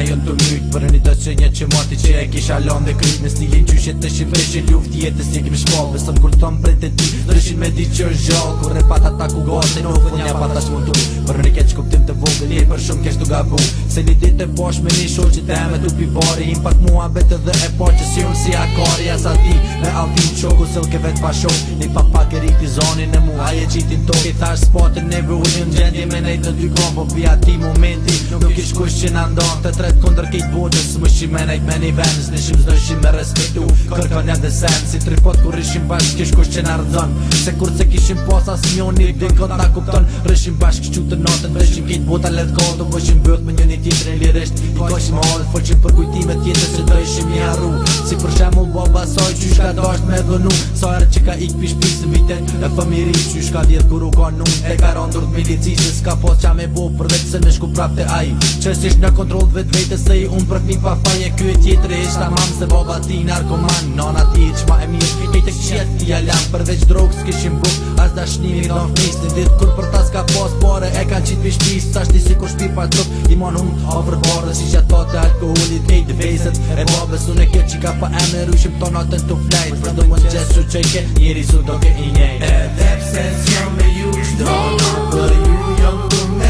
район думають, të që një që mati që e kisha lan dhe kryt Nes një gjyshe të shqipe që luft jetës një kemi shpa Besëm kur thëm prej të ti Në rëshin me di që është gjall Kur e pata ta ku gati Nuk për një pata që mund të Për në rëke që kuptim të vogë Një për shumë kesh të gabu Se një dit e posh me një shumë që të eme të pivari Im pak mua betë dhe e po që si unë si akari As ati me altin qoku se lke vet pa shumë Një pa pak e rikti zoni në mua e qitin to Ki thash spotin në vërullin në gjendje me nejtë në dy kom Po pia ti momenti nuk ish kush që në ndon Të tret kondër kejt bodës Squishy me nejt me një venës Në shimë zdoj shimë me respektu Kërkan jam dhe sen Si tripot kur rishim bashk Kish kush që në ardhën Se kur që kishim pas as një një një Dikon ta kupton Rishim bashk që të notën Rishim kit buta let go Të bëshim bët me një një tjetër e lirisht Një kojshim hodet Fol për kujtime tjetër Se të ishim një arru Si për shemu baba soj Qysh ka dasht me dhënu Sajrë që ka ik pish pish Në fëmiri që i shka kur u ka nuk E ka rëndur të medicisës Ka pos qa me bo për vetë se në shku prap të aji Qësish në kontrol të vetë vetë se i unë për një pa pa faje kjoj tjetër e shta mamë Se baba ti narkoman, nana ti e qma e mirë E të kështë ti lam, përveç drogë s'ke qim buk As da shni me këtan fris, në ditë kur për ta s'ka pas pare E kanë qitë vish pisë, sa shti si kur shpi pa të tëpë Ima në unë a vërbarë, si që ato të alkoholit e të vejzët E baba unë e kjo që ka pa e në rushim të natën të flajt Për do më në gjesu që i ke, njëri su do ke i njej E s'jam me ju, shdo në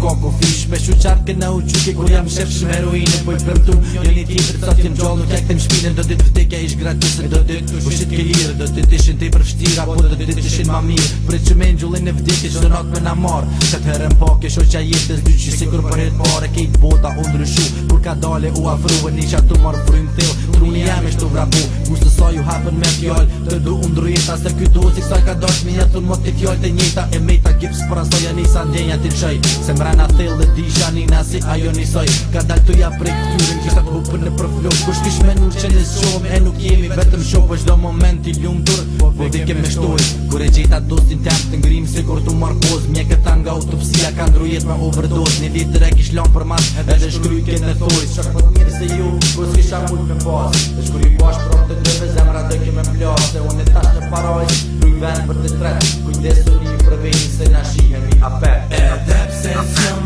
koko po fish Me shu qarke në uqyke Kur jam shef shme ruine Po i përtu Jo një tjetër të të jem gjoll Nuk jak të më shpinën Do ditë vëtikja ish gratisën Do ditë u shit ke lirë Do ditë ishin të i përfshtira Po do ditë ishin ma mirë Pre që me në gjullin e vdikje Që nuk me na marë Që të herën po Ke shu qa jetë Dës dyqi si kur për jetë pare Ke bota u ndryshu Kur ka dale u afru E nisha tu marë frim thil Truni jam ishtu vrapu Gusë sa ju hapën me fjoll Të du undru jeta Se kjo du si dosh Mi jetë të motiv fjoll të njëta E mejta gips për asoja nisa ndjenja ti qëj Se rana thellë di janina si ajo nisoj ka dal ja prej kyrën që ta kupën në përflok kush kish me nuk që në shumë e nuk jemi vetëm shumë Po shdo moment i ljumë tërë po dhe kem me shtoj kure gjitha dostin tem të ngrimë se kur tu markoz mje këta nga autopsia ka jetë me overdose një litre kish lom për masë edhe shkryj këtë në thoj shak për të mirë se ju kus po kisha mund me pasë dhe shkryj bashkë prom të dreve zemra dhe kem e mplas për kujdesu një përvejnë se na shihemi apet e, I feel.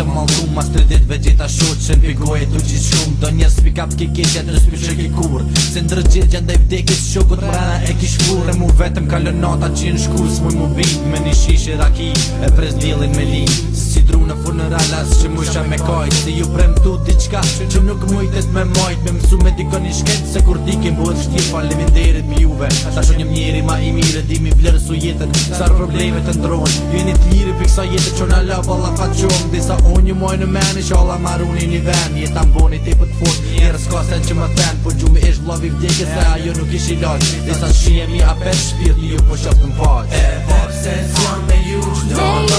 që më mëllu Mas të dit ve gjitha shurë që në pigoj e të gjithë shumë Do njerë s'pi ki kin që të rëspi ki kur Se ndërë gjithë gjendaj vdekit Shokut këtë e ki shkur E mu vetëm ka lë nota që në shku së mëj më Me një shish e raki e prez djelin me li Së si dru në funeralas që mu isha me kajt Se ju prem tu t'i qka që nuk mu me majt Me mësu me dikon i shket se kur dikim kem buhet shtje pa leminderit për juve Ta shonjëm njeri ma i mire di mi vlerësu jetën Sar problemet të ndronë Jeni liri për kësa jetë që në lëvë Allah fa qonë Disa Unë një mojnë në menë, i marunin i venë Një tam bëni t'i pëtë fëtë, një rësko sënë që më të venë Përgjum e është lovi këtë dikës e ajo nuk i shilatë Nësën shimë i apet shpirtë, një përshatë në potë E pop se zonë, me ju në tonë